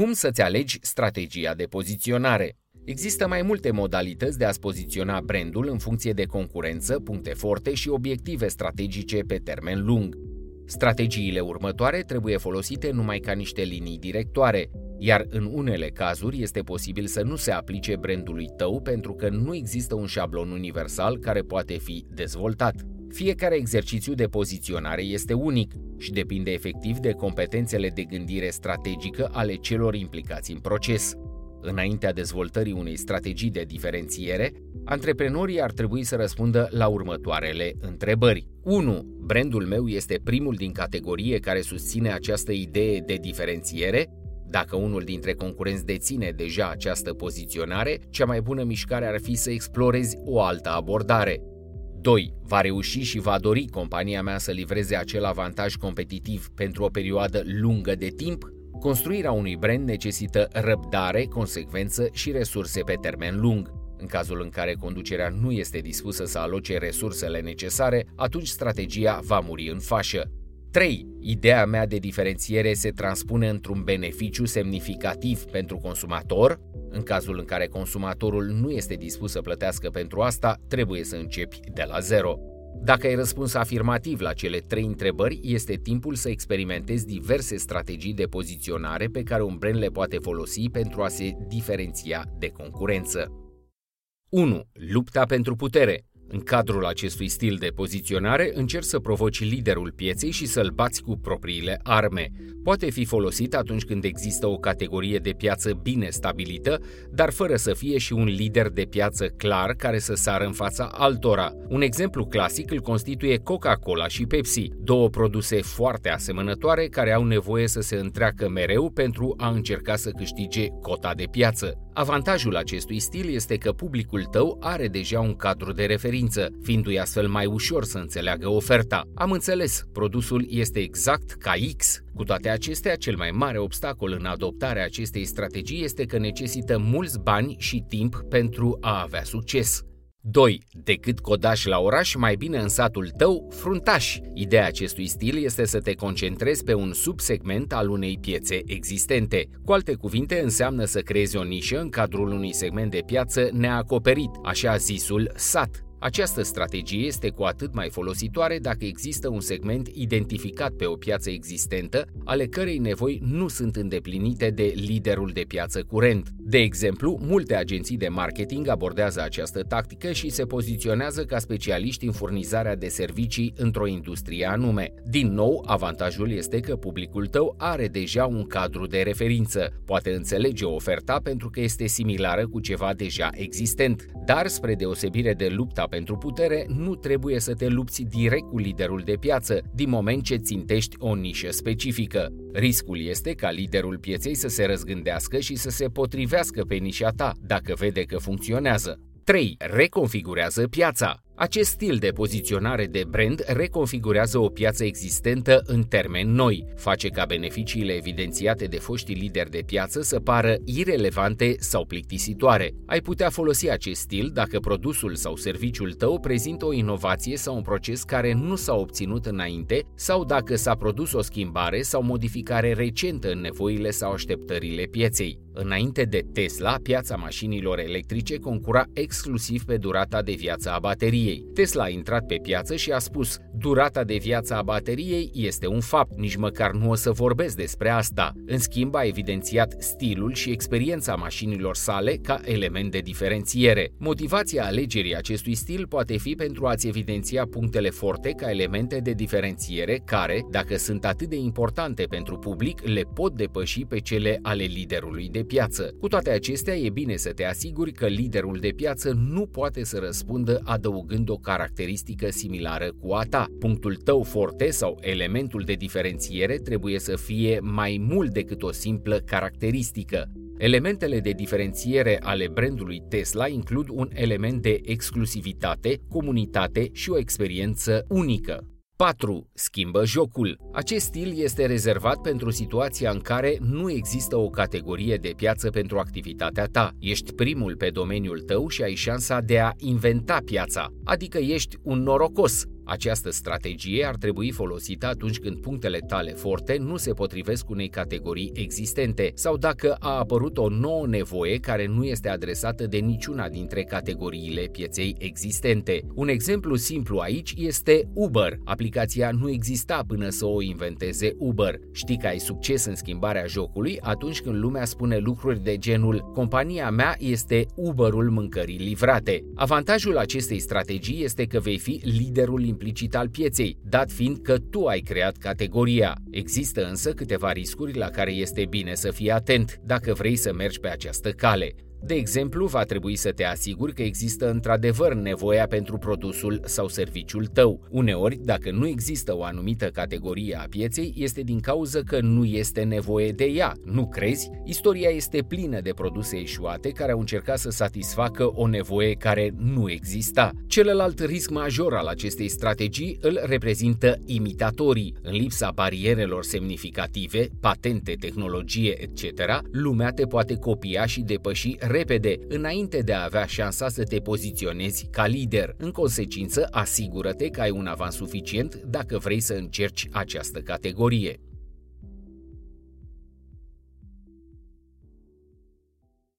Cum să-ți alegi strategia de poziționare? Există mai multe modalități de a-ți poziționa brandul în funcție de concurență, puncte forte și obiective strategice pe termen lung. Strategiile următoare trebuie folosite numai ca niște linii directoare, iar în unele cazuri este posibil să nu se aplice brandului tău pentru că nu există un șablon universal care poate fi dezvoltat. Fiecare exercițiu de poziționare este unic și depinde efectiv de competențele de gândire strategică ale celor implicați în proces. Înaintea dezvoltării unei strategii de diferențiere, antreprenorii ar trebui să răspundă la următoarele întrebări. 1. Brandul meu este primul din categorie care susține această idee de diferențiere? Dacă unul dintre concurenți deține deja această poziționare, cea mai bună mișcare ar fi să explorezi o altă abordare. 2. Va reuși și va dori compania mea să livreze acel avantaj competitiv pentru o perioadă lungă de timp? Construirea unui brand necesită răbdare, consecvență și resurse pe termen lung. În cazul în care conducerea nu este dispusă să aloce resursele necesare, atunci strategia va muri în fașă. 3. Ideea mea de diferențiere se transpune într-un beneficiu semnificativ pentru consumator. În cazul în care consumatorul nu este dispus să plătească pentru asta, trebuie să începi de la zero. Dacă ai răspuns afirmativ la cele trei întrebări, este timpul să experimentezi diverse strategii de poziționare pe care un brand le poate folosi pentru a se diferenția de concurență. 1. Lupta pentru putere. În cadrul acestui stil de poziționare, încerci să provoci liderul pieței și să-l bați cu propriile arme. Poate fi folosit atunci când există o categorie de piață bine stabilită, dar fără să fie și un lider de piață clar care să sară în fața altora. Un exemplu clasic îl constituie Coca-Cola și Pepsi, două produse foarte asemănătoare care au nevoie să se întreacă mereu pentru a încerca să câștige cota de piață. Avantajul acestui stil este că publicul tău are deja un cadru de referință, fiindu-i astfel mai ușor să înțeleagă oferta. Am înțeles, produsul este exact ca X. Cu toate acestea, cel mai mare obstacol în adoptarea acestei strategii este că necesită mulți bani și timp pentru a avea succes. 2. Decât codaș la oraș, mai bine în satul tău, fruntaș. Ideea acestui stil este să te concentrezi pe un subsegment al unei piețe existente. Cu alte cuvinte, înseamnă să creezi o nișă în cadrul unui segment de piață neacoperit, așa zisul sat. Această strategie este cu atât mai folositoare dacă există un segment identificat pe o piață existentă, ale cărei nevoi nu sunt îndeplinite de liderul de piață curent. De exemplu, multe agenții de marketing abordează această tactică și se poziționează ca specialiști în furnizarea de servicii într-o industrie anume. Din nou, avantajul este că publicul tău are deja un cadru de referință, poate înțelege oferta pentru că este similară cu ceva deja existent, dar spre deosebire de lupta pentru putere, nu trebuie să te lupți direct cu liderul de piață, din moment ce țintești o nișă specifică. Riscul este ca liderul pieței să se răzgândească și să se potrivească pe nișa ta, dacă vede că funcționează. 3. Reconfigurează piața. Acest stil de poziționare de brand reconfigurează o piață existentă în termeni noi, face ca beneficiile evidențiate de foștii lideri de piață să pară irelevante sau plictisitoare. Ai putea folosi acest stil dacă produsul sau serviciul tău prezintă o inovație sau un proces care nu s-a obținut înainte sau dacă s-a produs o schimbare sau modificare recentă în nevoile sau așteptările pieței. Înainte de Tesla, piața mașinilor electrice concura exclusiv pe durata de viață a bateriei bateriei. Tesla a intrat pe piață și a spus, durata de viață a bateriei este un fapt, nici măcar nu o să vorbesc despre asta. În schimb, a evidențiat stilul și experiența mașinilor sale ca element de diferențiere. Motivația alegerii acestui stil poate fi pentru a-ți evidenția punctele forte ca elemente de diferențiere care, dacă sunt atât de importante pentru public, le pot depăși pe cele ale liderului de piață. Cu toate acestea, e bine să te asiguri că liderul de piață nu poate să răspundă adăugând având o caracteristică similară cu a ta. Punctul tău forte sau elementul de diferențiere trebuie să fie mai mult decât o simplă caracteristică. Elementele de diferențiere ale brandului Tesla includ un element de exclusivitate, comunitate și o experiență unică. 4. Schimbă jocul. Acest stil este rezervat pentru situația în care nu există o categorie de piață pentru activitatea ta. Ești primul pe domeniul tău și ai șansa de a inventa piața, adică ești un norocos. Această strategie ar trebui folosită atunci când punctele tale forte nu se potrivesc unei categorii existente sau dacă a apărut o nouă nevoie care nu este adresată de niciuna dintre categoriile pieței existente. Un exemplu simplu aici este Uber. Aplicația nu exista până să o inventeze Uber. Știi că ai succes în schimbarea jocului atunci când lumea spune lucruri de genul compania mea este Uberul mâncării livrate. Avantajul acestei strategii este că vei fi liderul implicit al pieței, dat fiind că tu ai creat categoria. Există însă câteva riscuri la care este bine să fii atent dacă vrei să mergi pe această cale. De exemplu, va trebui să te asiguri că există într-adevăr nevoia pentru produsul sau serviciul tău. Uneori, dacă nu există o anumită categorie a pieței, este din cauza că nu este nevoie de ea. Nu crezi? Istoria este plină de produse eșuate care au încercat să satisfacă o nevoie care nu exista. Celălalt risc major al acestei strategii îl reprezintă imitatorii. În lipsa barierelor semnificative, patente, tehnologie, etc., lumea te poate copia și depăși repede, înainte de a avea șansa să te poziționezi ca lider. În consecință, asigură-te că ai un avans suficient dacă vrei să încerci această categorie.